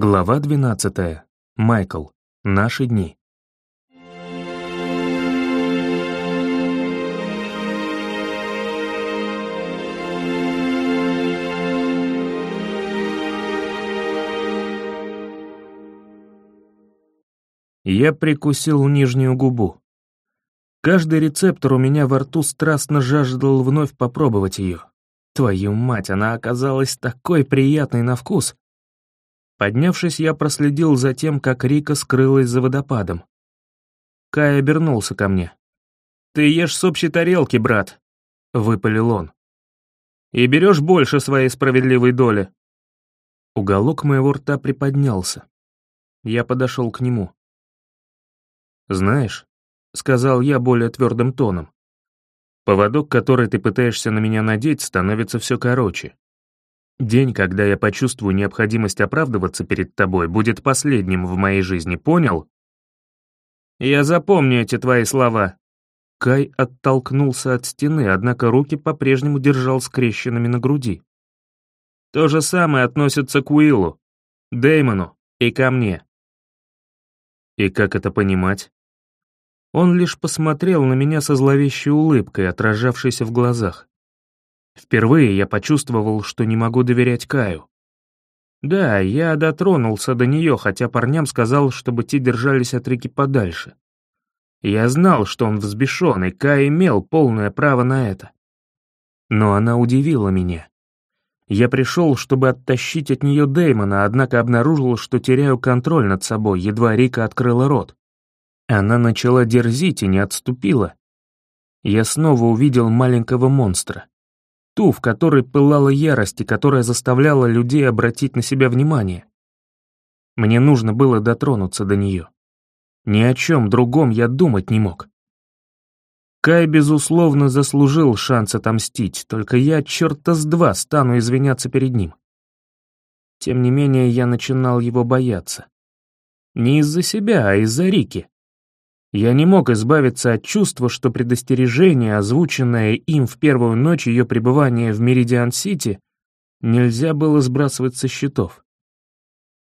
Глава 12. Майкл. Наши дни. Я прикусил нижнюю губу. Каждый рецептор у меня во рту страстно жаждал вновь попробовать ее. Твою мать, она оказалась такой приятной на вкус. Поднявшись, я проследил за тем, как Рика скрылась за водопадом. Кай обернулся ко мне. «Ты ешь с общей тарелки, брат», — выпалил он. «И берешь больше своей справедливой доли». Уголок моего рта приподнялся. Я подошел к нему. «Знаешь», — сказал я более твердым тоном, «поводок, который ты пытаешься на меня надеть, становится все короче. День, когда я почувствую необходимость оправдываться перед тобой, будет последним в моей жизни, понял? Я запомню эти твои слова. Кай оттолкнулся от стены, однако руки по-прежнему держал скрещенными на груди. То же самое относится к Уиллу, Дэймону и ко мне. И как это понимать? Он лишь посмотрел на меня со зловещей улыбкой, отражавшейся в глазах. Впервые я почувствовал, что не могу доверять Каю. Да, я дотронулся до нее, хотя парням сказал, чтобы те держались от реки подальше. Я знал, что он взбешен, и Кай имел полное право на это. Но она удивила меня. Я пришел, чтобы оттащить от нее Дэймона, однако обнаружил, что теряю контроль над собой, едва Рика открыла рот. Она начала дерзить и не отступила. Я снова увидел маленького монстра ту, в которой пылала ярость и которая заставляла людей обратить на себя внимание. Мне нужно было дотронуться до нее. Ни о чем другом я думать не мог. Кай, безусловно, заслужил шанс отомстить, только я черта с два стану извиняться перед ним. Тем не менее, я начинал его бояться. Не из-за себя, а из-за Рики. Я не мог избавиться от чувства, что предостережение, озвученное им в первую ночь ее пребывания в Меридиан-Сити, нельзя было сбрасывать со счетов.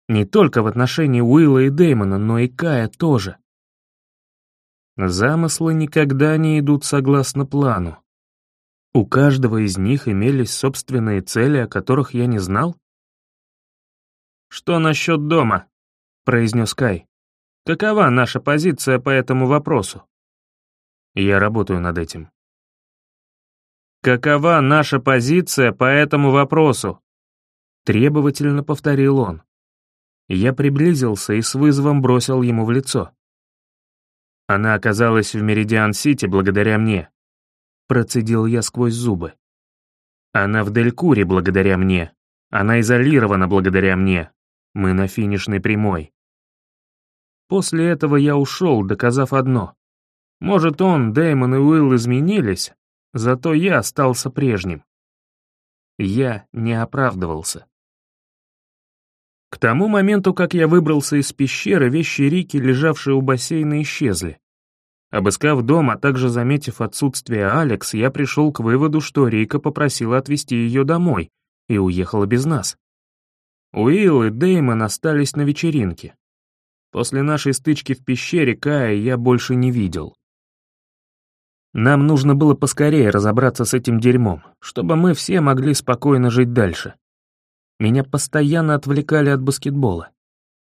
Не только в отношении Уилла и Дэймона, но и Кая тоже. Замыслы никогда не идут согласно плану. У каждого из них имелись собственные цели, о которых я не знал? «Что насчет дома?» — произнес Кай. Какова наша позиция по этому вопросу? Я работаю над этим. Какова наша позиция по этому вопросу? Требовательно повторил он. Я приблизился и с вызовом бросил ему в лицо. Она оказалась в Меридиан-Сити благодаря мне. Процедил я сквозь зубы. Она в Делькуре благодаря мне. Она изолирована благодаря мне. Мы на финишной прямой. После этого я ушел, доказав одно. Может, он, Дэймон и Уилл изменились, зато я остался прежним. Я не оправдывался. К тому моменту, как я выбрался из пещеры, вещи Рики, лежавшие у бассейна, исчезли. Обыскав дом, а также заметив отсутствие Алекс, я пришел к выводу, что Рика попросила отвезти ее домой и уехала без нас. Уилл и Дэймон остались на вечеринке. После нашей стычки в пещере Кая я больше не видел. Нам нужно было поскорее разобраться с этим дерьмом, чтобы мы все могли спокойно жить дальше. Меня постоянно отвлекали от баскетбола.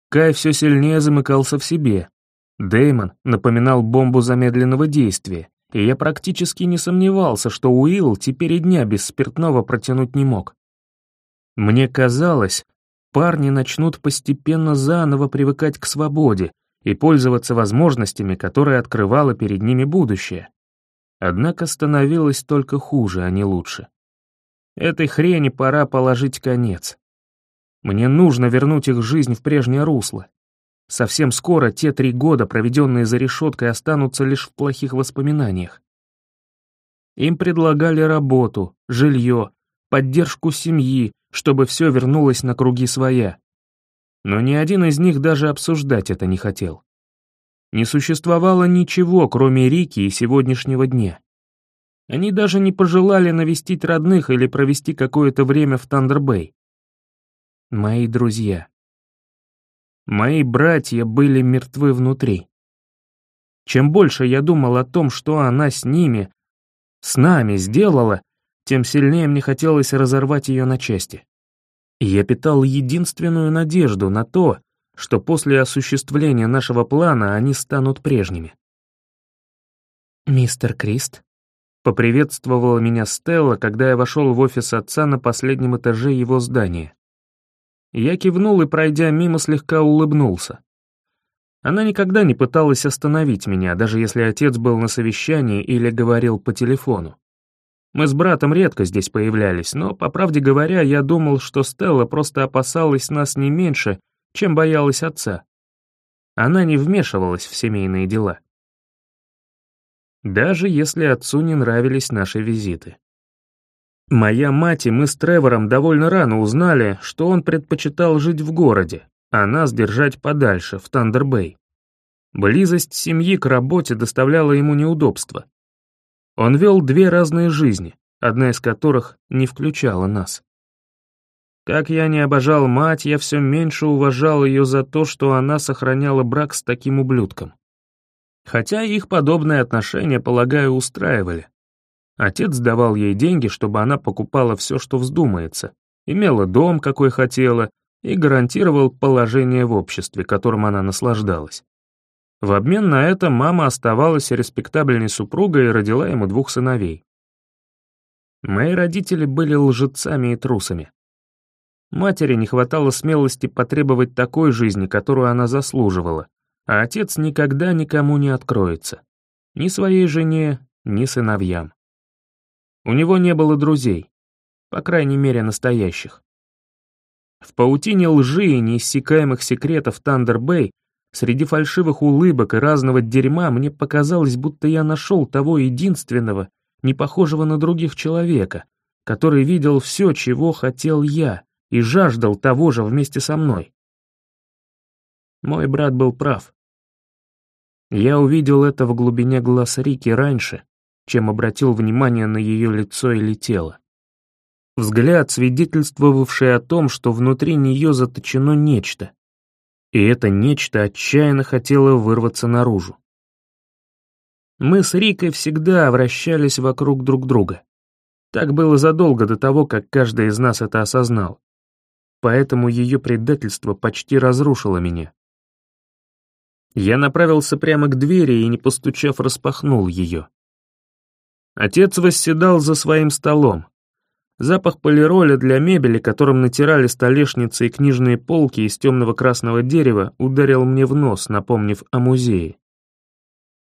Кай все сильнее замыкался в себе. Дэймон напоминал бомбу замедленного действия, и я практически не сомневался, что Уилл теперь и дня без спиртного протянуть не мог. Мне казалось, парни начнут постепенно заново привыкать к свободе и пользоваться возможностями, которые открывало перед ними будущее. Однако становилось только хуже, а не лучше. Этой хрени пора положить конец. Мне нужно вернуть их жизнь в прежнее русло. Совсем скоро те три года, проведенные за решеткой, останутся лишь в плохих воспоминаниях. Им предлагали работу, жилье, поддержку семьи, чтобы все вернулось на круги своя. Но ни один из них даже обсуждать это не хотел. Не существовало ничего, кроме Рики и сегодняшнего дня. Они даже не пожелали навестить родных или провести какое-то время в Тандербэй. Мои друзья. Мои братья были мертвы внутри. Чем больше я думал о том, что она с ними, с нами сделала, тем сильнее мне хотелось разорвать ее на части. И я питал единственную надежду на то, что после осуществления нашего плана они станут прежними. «Мистер Крист?» — поприветствовала меня Стелла, когда я вошел в офис отца на последнем этаже его здания. Я кивнул и, пройдя мимо, слегка улыбнулся. Она никогда не пыталась остановить меня, даже если отец был на совещании или говорил по телефону. Мы с братом редко здесь появлялись, но, по правде говоря, я думал, что Стелла просто опасалась нас не меньше, чем боялась отца. Она не вмешивалась в семейные дела. Даже если отцу не нравились наши визиты. Моя мать и мы с Тревором довольно рано узнали, что он предпочитал жить в городе, а нас держать подальше, в Тандербэй. Близость семьи к работе доставляла ему неудобства. Он вел две разные жизни, одна из которых не включала нас. Как я не обожал мать, я все меньше уважал ее за то, что она сохраняла брак с таким ублюдком. Хотя их подобные отношения, полагаю, устраивали. Отец давал ей деньги, чтобы она покупала все, что вздумается, имела дом, какой хотела, и гарантировал положение в обществе, которым она наслаждалась. В обмен на это мама оставалась респектабельной супругой и родила ему двух сыновей. Мои родители были лжецами и трусами. Матери не хватало смелости потребовать такой жизни, которую она заслуживала, а отец никогда никому не откроется. Ни своей жене, ни сыновьям. У него не было друзей, по крайней мере, настоящих. В паутине лжи и неиссякаемых секретов Тандер-Бэй Среди фальшивых улыбок и разного дерьма мне показалось, будто я нашел того единственного, не похожего на других человека, который видел все, чего хотел я, и жаждал того же вместе со мной. Мой брат был прав. Я увидел это в глубине глаз Рики раньше, чем обратил внимание на ее лицо или тело. Взгляд, свидетельствовавший о том, что внутри нее заточено нечто, и это нечто отчаянно хотело вырваться наружу. Мы с Рикой всегда вращались вокруг друг друга. Так было задолго до того, как каждый из нас это осознал. Поэтому ее предательство почти разрушило меня. Я направился прямо к двери и, не постучав, распахнул ее. Отец восседал за своим столом, Запах полироля для мебели, которым натирали столешницы и книжные полки из темного красного дерева, ударил мне в нос, напомнив о музее.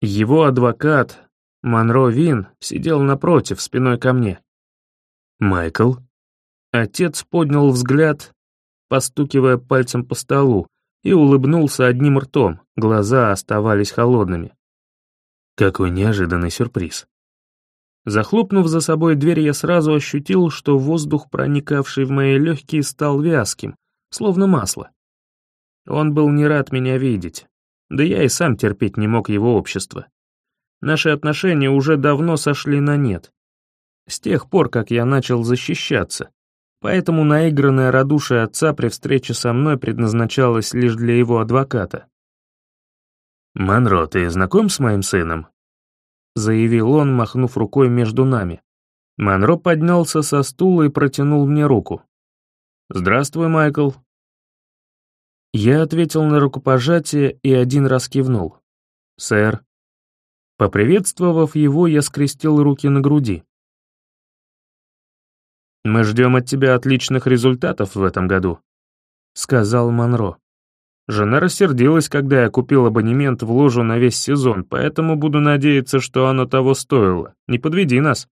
Его адвокат, Монро Вин, сидел напротив, спиной ко мне. «Майкл?» Отец поднял взгляд, постукивая пальцем по столу, и улыбнулся одним ртом, глаза оставались холодными. Какой неожиданный сюрприз. Захлопнув за собой дверь, я сразу ощутил, что воздух, проникавший в мои легкие, стал вязким, словно масло. Он был не рад меня видеть, да я и сам терпеть не мог его общества. Наши отношения уже давно сошли на нет. С тех пор, как я начал защищаться. Поэтому наигранное радушие отца при встрече со мной предназначалось лишь для его адвоката. «Монро, ты знаком с моим сыном?» Заявил он, махнув рукой между нами. Монро поднялся со стула и протянул мне руку. «Здравствуй, Майкл». Я ответил на рукопожатие и один раз кивнул. «Сэр». Поприветствовав его, я скрестил руки на груди. «Мы ждем от тебя отличных результатов в этом году», — сказал Монро. Жена рассердилась, когда я купил абонемент в ложу на весь сезон, поэтому буду надеяться, что оно того стоило. Не подведи нас.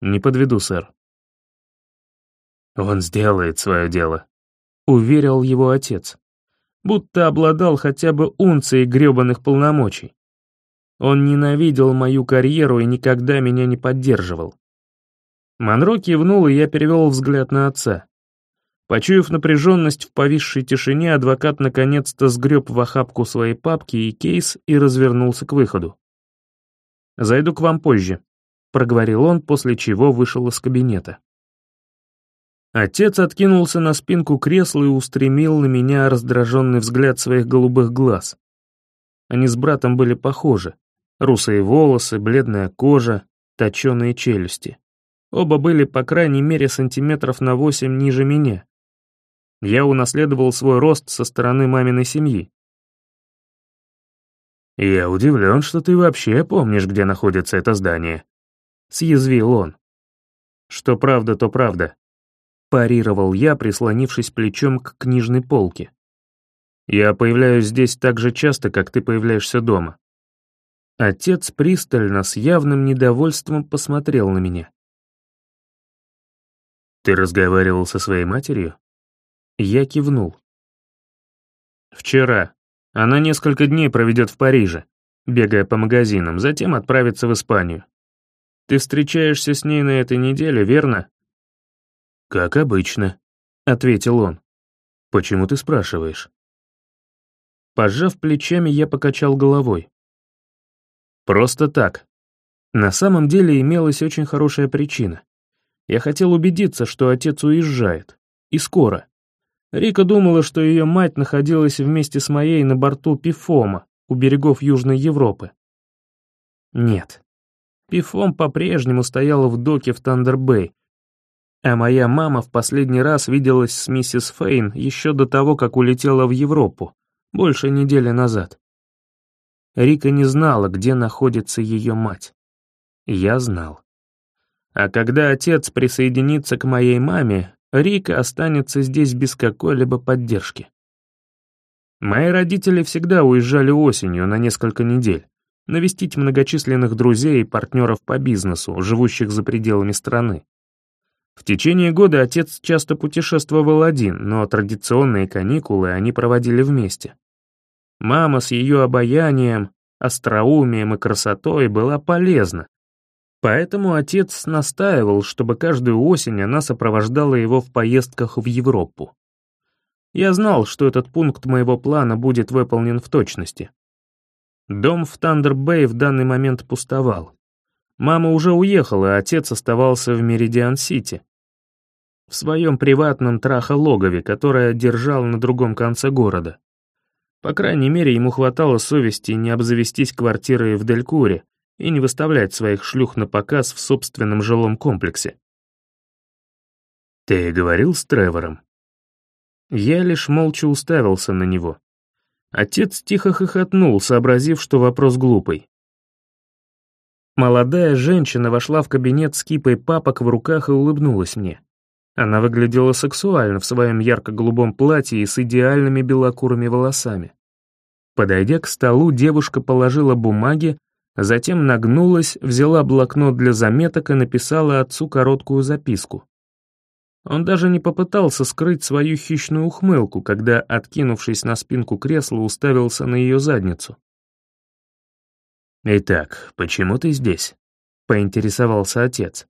Не подведу, сэр. Он сделает свое дело, уверил его отец. Будто обладал хотя бы унцией гребаных полномочий. Он ненавидел мою карьеру и никогда меня не поддерживал. Монро кивнул, и я перевел взгляд на отца. Почуяв напряженность в повисшей тишине, адвокат наконец-то сгреб в охапку своей папки и кейс и развернулся к выходу. «Зайду к вам позже», — проговорил он, после чего вышел из кабинета. Отец откинулся на спинку кресла и устремил на меня раздраженный взгляд своих голубых глаз. Они с братом были похожи. Русые волосы, бледная кожа, точеные челюсти. Оба были, по крайней мере, сантиметров на восемь ниже меня. Я унаследовал свой рост со стороны маминой семьи. «Я удивлен, что ты вообще помнишь, где находится это здание», — съязвил он. «Что правда, то правда», — парировал я, прислонившись плечом к книжной полке. «Я появляюсь здесь так же часто, как ты появляешься дома». Отец пристально, с явным недовольством посмотрел на меня. «Ты разговаривал со своей матерью?» Я кивнул. «Вчера. Она несколько дней проведет в Париже, бегая по магазинам, затем отправится в Испанию. Ты встречаешься с ней на этой неделе, верно?» «Как обычно», — ответил он. «Почему ты спрашиваешь?» Пожав плечами, я покачал головой. «Просто так. На самом деле имелась очень хорошая причина. Я хотел убедиться, что отец уезжает. И скоро. Рика думала, что ее мать находилась вместе с моей на борту Пифома у берегов Южной Европы. Нет. Пифом по-прежнему стояла в доке в Тандер-Бэй, а моя мама в последний раз виделась с миссис Фейн еще до того, как улетела в Европу, больше недели назад. Рика не знала, где находится ее мать. Я знал. А когда отец присоединится к моей маме, Рика останется здесь без какой-либо поддержки. Мои родители всегда уезжали осенью на несколько недель, навестить многочисленных друзей и партнеров по бизнесу, живущих за пределами страны. В течение года отец часто путешествовал один, но традиционные каникулы они проводили вместе. Мама с ее обаянием, остроумием и красотой была полезна, Поэтому отец настаивал, чтобы каждую осень она сопровождала его в поездках в Европу. Я знал, что этот пункт моего плана будет выполнен в точности. Дом в Тандер-Бэй в данный момент пустовал. Мама уже уехала, а отец оставался в Меридиан-Сити. В своем приватном трахо-логове, которое держал на другом конце города. По крайней мере, ему хватало совести не обзавестись квартирой в Делькуре, и не выставлять своих шлюх на показ в собственном жилом комплексе. «Ты говорил с Тревором?» Я лишь молча уставился на него. Отец тихо хохотнул, сообразив, что вопрос глупый. Молодая женщина вошла в кабинет с кипой папок в руках и улыбнулась мне. Она выглядела сексуально в своем ярко-голубом платье и с идеальными белокурыми волосами. Подойдя к столу, девушка положила бумаги, Затем нагнулась, взяла блокнот для заметок и написала отцу короткую записку. Он даже не попытался скрыть свою хищную ухмылку, когда, откинувшись на спинку кресла, уставился на ее задницу. «Итак, почему ты здесь?» — поинтересовался отец.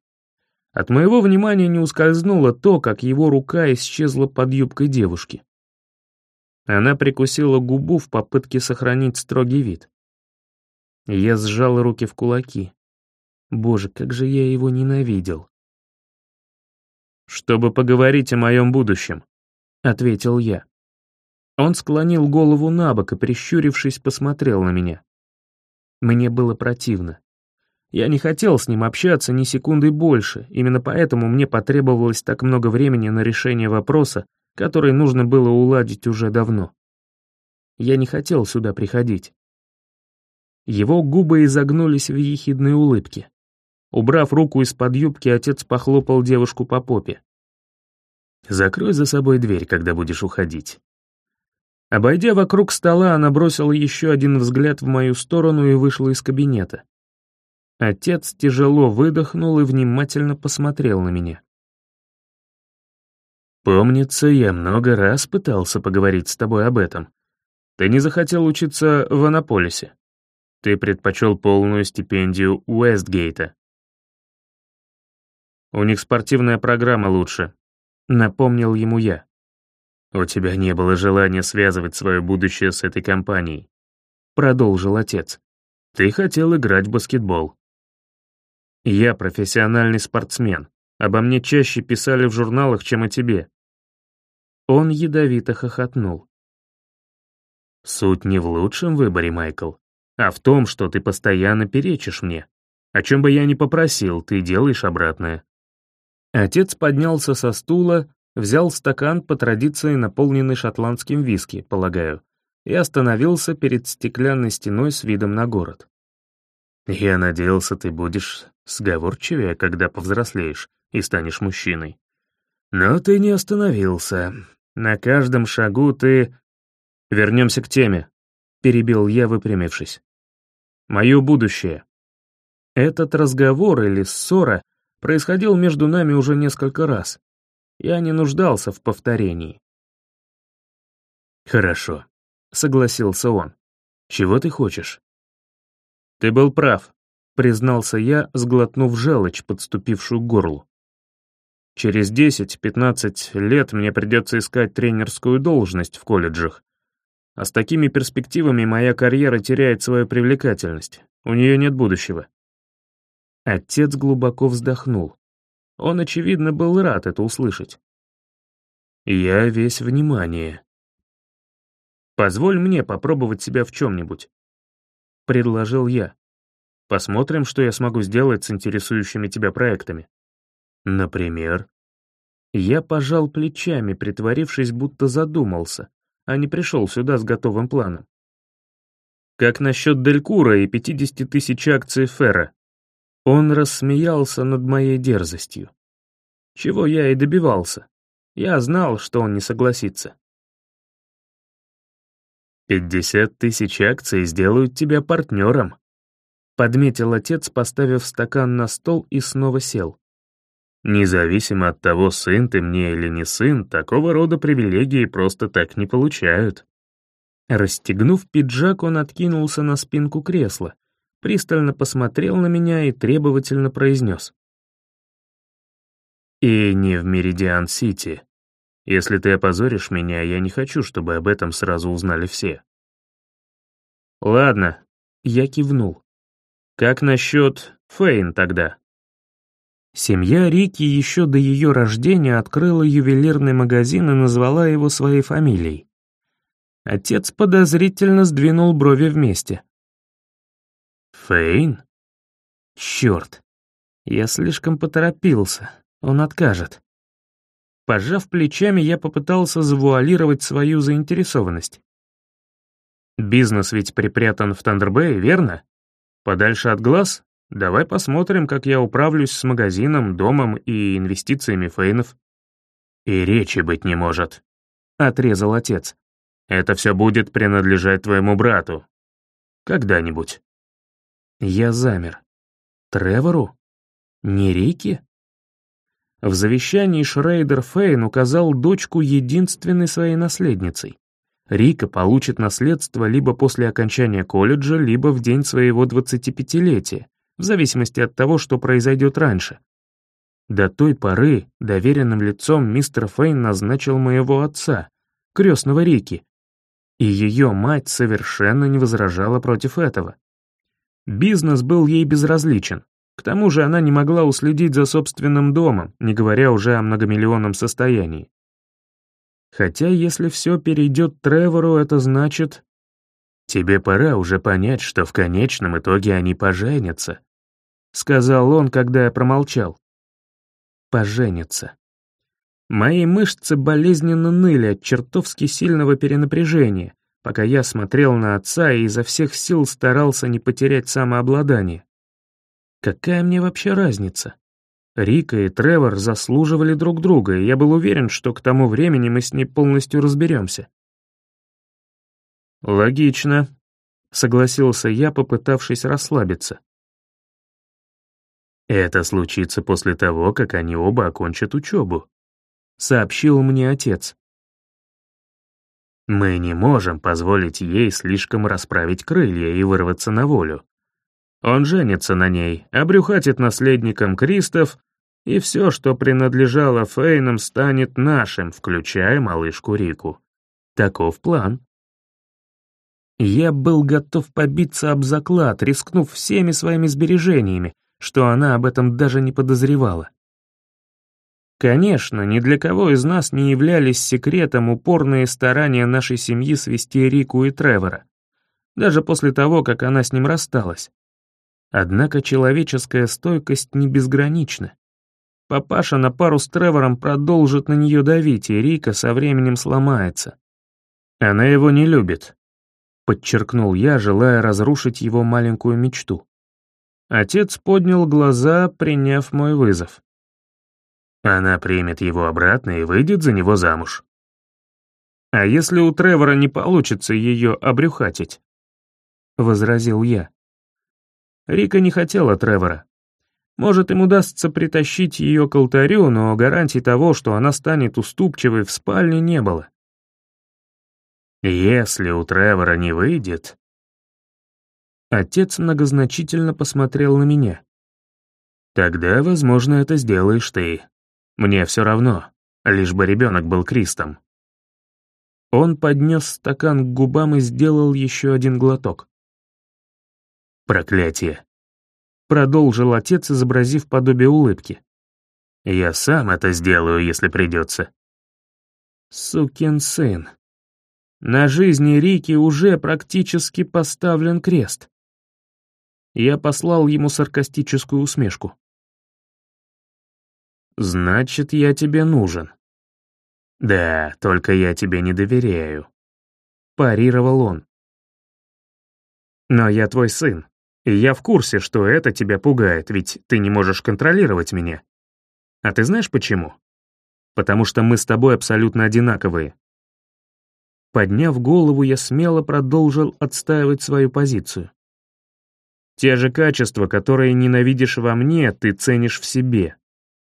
От моего внимания не ускользнуло то, как его рука исчезла под юбкой девушки. Она прикусила губу в попытке сохранить строгий вид. Я сжал руки в кулаки. Боже, как же я его ненавидел. «Чтобы поговорить о моем будущем», — ответил я. Он склонил голову на бок и, прищурившись, посмотрел на меня. Мне было противно. Я не хотел с ним общаться ни секунды больше, именно поэтому мне потребовалось так много времени на решение вопроса, который нужно было уладить уже давно. Я не хотел сюда приходить. Его губы изогнулись в ехидной улыбке. Убрав руку из-под юбки, отец похлопал девушку по попе. «Закрой за собой дверь, когда будешь уходить». Обойдя вокруг стола, она бросила еще один взгляд в мою сторону и вышла из кабинета. Отец тяжело выдохнул и внимательно посмотрел на меня. «Помнится, я много раз пытался поговорить с тобой об этом. Ты не захотел учиться в Анаполисе?» Ты предпочел полную стипендию Уэстгейта. У них спортивная программа лучше, напомнил ему я. У тебя не было желания связывать свое будущее с этой компанией, продолжил отец. Ты хотел играть в баскетбол. Я профессиональный спортсмен, Обо мне чаще писали в журналах, чем о тебе». Он ядовито хохотнул. «Суть не в лучшем выборе, Майкл, а в том, что ты постоянно перечишь мне. О чем бы я ни попросил, ты делаешь обратное». Отец поднялся со стула, взял стакан по традиции, наполненный шотландским виски, полагаю, и остановился перед стеклянной стеной с видом на город. «Я надеялся, ты будешь сговорчивее, когда повзрослеешь и станешь мужчиной. Но ты не остановился. На каждом шагу ты...» «Вернемся к теме», — перебил я, выпрямившись. «Мое будущее». Этот разговор или ссора происходил между нами уже несколько раз. Я не нуждался в повторении. «Хорошо», — согласился он. «Чего ты хочешь?» «Ты был прав», — признался я, сглотнув желчь, подступившую к горлу. «Через 10-15 лет мне придется искать тренерскую должность в колледжах. А с такими перспективами моя карьера теряет свою привлекательность. У нее нет будущего». Отец глубоко вздохнул. Он, очевидно, был рад это услышать. «Я весь внимание», Позволь мне попробовать себя в чем-нибудь. Предложил я. Посмотрим, что я смогу сделать с интересующими тебя проектами. Например? Я пожал плечами, притворившись, будто задумался, а не пришел сюда с готовым планом. Как насчет Делькура и 50 тысяч акций Ферра? Он рассмеялся над моей дерзостью. Чего я и добивался. Я знал, что он не согласится. «Пятьдесят тысяч акций сделают тебя партнером», — подметил отец, поставив стакан на стол и снова сел. «Независимо от того, сын ты мне или не сын, такого рода привилегии просто так не получают». Расстегнув пиджак, он откинулся на спинку кресла, пристально посмотрел на меня и требовательно произнес. «И не в Меридиан-Сити. Если ты опозоришь меня, я не хочу, чтобы об этом сразу узнали все. Ладно, я кивнул. Как насчет Фейн тогда? Семья Рики еще до ее рождения открыла ювелирный магазин и назвала его своей фамилией. Отец подозрительно сдвинул брови вместе. «Фейн? Черт, я слишком поторопился, он откажет». Пожав плечами, я попытался завуалировать свою заинтересованность. Бизнес ведь припрятан в Тандербэй, верно? Подальше от глаз? Давай посмотрим, как я управлюсь с магазином, домом и инвестициями Фейнов. И речи быть не может, — отрезал отец. Это все будет принадлежать твоему брату. Когда-нибудь. Я замер. Тревору? Не Рики? В завещании Шрейдер Фейн указал дочку единственной своей наследницей. Рика получит наследство либо после окончания колледжа, либо в день своего 25-летия, в зависимости от того, что произойдет раньше. До той поры доверенным лицом мистер Фейн назначил моего отца, крестного Рики, и ее мать совершенно не возражала против этого. Бизнес был ей безразличен, к тому же она не могла уследить за собственным домом, не говоря уже о многомиллионном состоянии. Хотя если все перейдет Тревору, это значит... «Тебе пора уже понять, что в конечном итоге они поженятся», — сказал он, когда я промолчал. «Поженятся». Мои мышцы болезненно ныли от чертовски сильного перенапряжения, пока я смотрел на отца и изо всех сил старался не потерять самообладание. Какая мне вообще разница? Рика и Тревор заслуживали друг друга, и я был уверен, что к тому времени мы с ней полностью разберемся. «Логично», — согласился я, попытавшись расслабиться. «Это случится после того, как они оба окончат учебу», — сообщил мне отец. «Мы не можем позволить ей слишком расправить крылья и вырваться на волю. Он женится на ней, обрюхатит наследником Кристоф, и все, что принадлежало Фейнам, станет нашим, включая малышку Рику. Таков план. Я был готов побиться об заклад, рискнув всеми своими сбережениями, что она об этом даже не подозревала. Конечно, ни для кого из нас не являлись секретом упорные старания нашей семьи свести Рику и Тревора, даже после того, как она с ним рассталась. Однако человеческая стойкость не безгранична. Папаша на пару с Тревором продолжит на нее давить, и Рика со временем сломается. Она его не любит, подчеркнул я, желая разрушить его маленькую мечту. Отец поднял глаза, приняв мой вызов. Она примет его обратно и выйдет за него замуж. А если у Тревора не получится ее обрюхатить? Возразил я. Рика не хотела Тревора. Может, им удастся притащить ее к алтарю, но гарантий того, что она станет уступчивой в спальне, не было. Если у Тревора не выйдет... Отец многозначительно посмотрел на меня. Тогда, возможно, это сделаешь ты. Мне все равно, лишь бы ребенок был Кристом. Он поднес стакан к губам и сделал еще один глоток. Проклятие. Продолжил отец, изобразив подобие улыбки. Я сам это сделаю, если придется. Сукин сын. На жизни Рики уже практически поставлен крест. Я послал ему саркастическую усмешку. «Значит, я тебе нужен». «Да, только я тебе не доверяю», — парировал он. «Но я твой сын. И я в курсе, что это тебя пугает, ведь ты не можешь контролировать меня. А ты знаешь почему? Потому что мы с тобой абсолютно одинаковые. Подняв голову, я смело продолжил отстаивать свою позицию. Те же качества, которые ненавидишь во мне, ты ценишь в себе.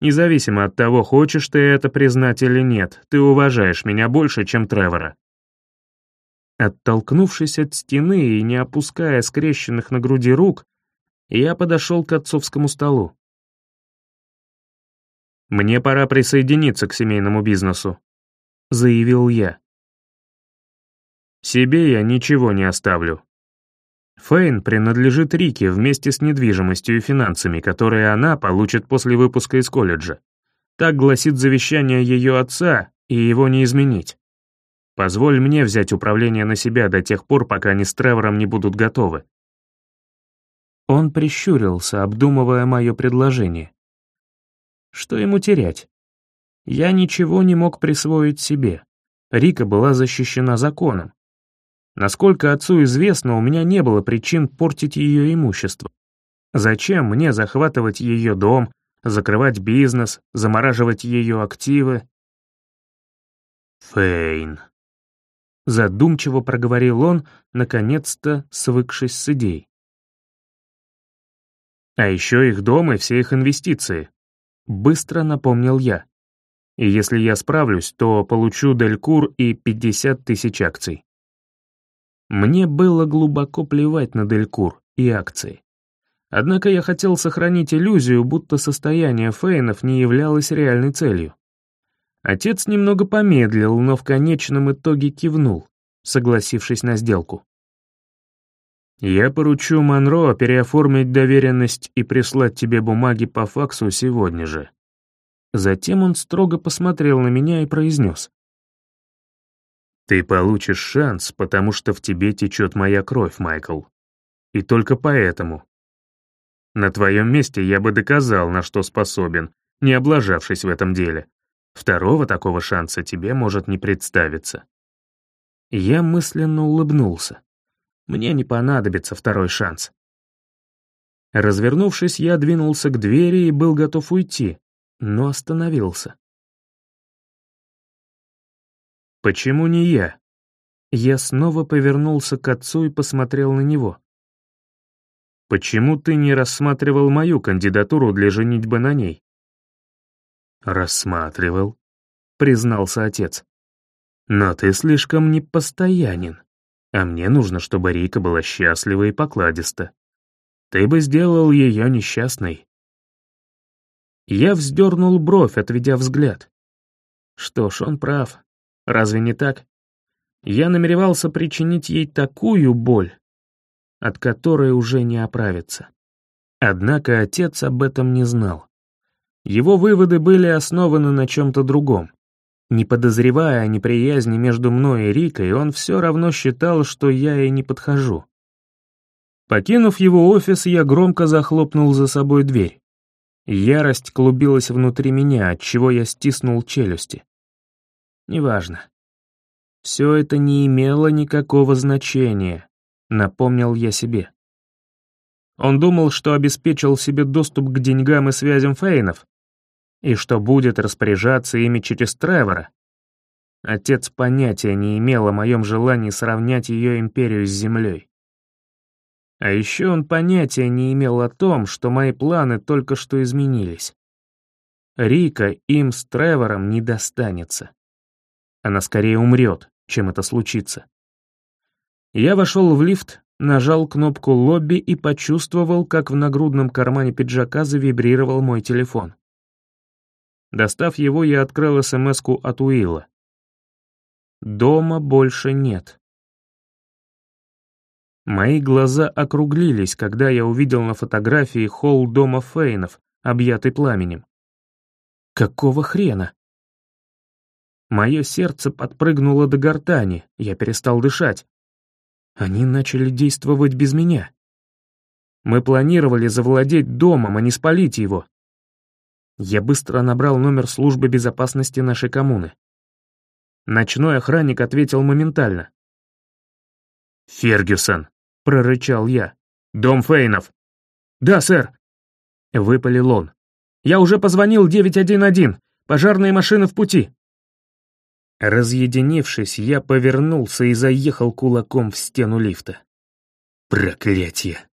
Независимо от того, хочешь ты это признать или нет, ты уважаешь меня больше, чем Тревора. Оттолкнувшись от стены и не опуская скрещенных на груди рук, я подошел к отцовскому столу. «Мне пора присоединиться к семейному бизнесу», — заявил я. «Себе я ничего не оставлю. Фейн принадлежит Рике вместе с недвижимостью и финансами, которые она получит после выпуска из колледжа. Так гласит завещание ее отца, и его не изменить. Позволь мне взять управление на себя до тех пор, пока они с Тревором не будут готовы». Он прищурился, обдумывая мое предложение. Что ему терять? Я ничего не мог присвоить себе. Рика была защищена законом. Насколько отцу известно, у меня не было причин портить ее имущество. Зачем мне захватывать ее дом, закрывать бизнес, замораживать ее активы? Фейн. Задумчиво проговорил он, наконец-то свыкшись с идеей. А еще их дом и все их инвестиции. Быстро напомнил я. И если я справлюсь, то получу Делькур и 50 тысяч акций. Мне было глубоко плевать на Делькур и акции. Однако я хотел сохранить иллюзию, будто состояние Фейнов не являлось реальной целью. Отец немного помедлил, но в конечном итоге кивнул, согласившись на сделку. «Я поручу Монро переоформить доверенность и прислать тебе бумаги по факсу сегодня же». Затем он строго посмотрел на меня и произнес. «Ты получишь шанс, потому что в тебе течет моя кровь, Майкл. И только поэтому. На твоем месте я бы доказал, на что способен, не облажавшись в этом деле. Второго такого шанса тебе может не представиться. Я мысленно улыбнулся. Мне не понадобится второй шанс. Развернувшись, я двинулся к двери и был готов уйти, но остановился. «Почему не я?» Я снова повернулся к отцу и посмотрел на него. «Почему ты не рассматривал мою кандидатуру для женитьбы на ней?» «Рассматривал», — признался отец. «Но ты слишком непостоянен, а мне нужно, чтобы Рика была счастлива и покладиста. Ты бы сделал ее несчастной». Я вздернул бровь, отведя взгляд. Что ж, он прав. Разве не так? Я намеревался причинить ей такую боль, от которой уже не оправиться. Однако отец об этом не знал. Его выводы были основаны на чем-то другом. Не подозревая о неприязни между мной и Рикой, он все равно считал, что я ей не подхожу. Покинув его офис, я громко захлопнул за собой дверь. Ярость клубилась внутри меня, отчего я стиснул челюсти. Неважно. Все это не имело никакого значения, напомнил я себе. Он думал, что обеспечил себе доступ к деньгам и связям Фейнов, и что будет распоряжаться ими через Тревора. Отец понятия не имел о моем желании сравнять ее империю с землей. А еще он понятия не имел о том, что мои планы только что изменились. Рика им с Тревором не достанется. Она скорее умрет, чем это случится. Я вошел в лифт, нажал кнопку лобби и почувствовал, как в нагрудном кармане пиджака завибрировал мой телефон. Достав его, я открыл смс от Уилла. «Дома больше нет». Мои глаза округлились, когда я увидел на фотографии холл дома Фейнов, объятый пламенем. Какого хрена? Мое сердце подпрыгнуло до гортани, я перестал дышать. Они начали действовать без меня. Мы планировали завладеть домом, а не спалить его. Я быстро набрал номер службы безопасности нашей коммуны. Ночной охранник ответил моментально. «Фергюсон», — прорычал я. «Дом Фейнов». «Да, сэр», — выпалил он. «Я уже позвонил 911. Пожарные машины в пути». Разъединившись, я повернулся и заехал кулаком в стену лифта. Проклятие!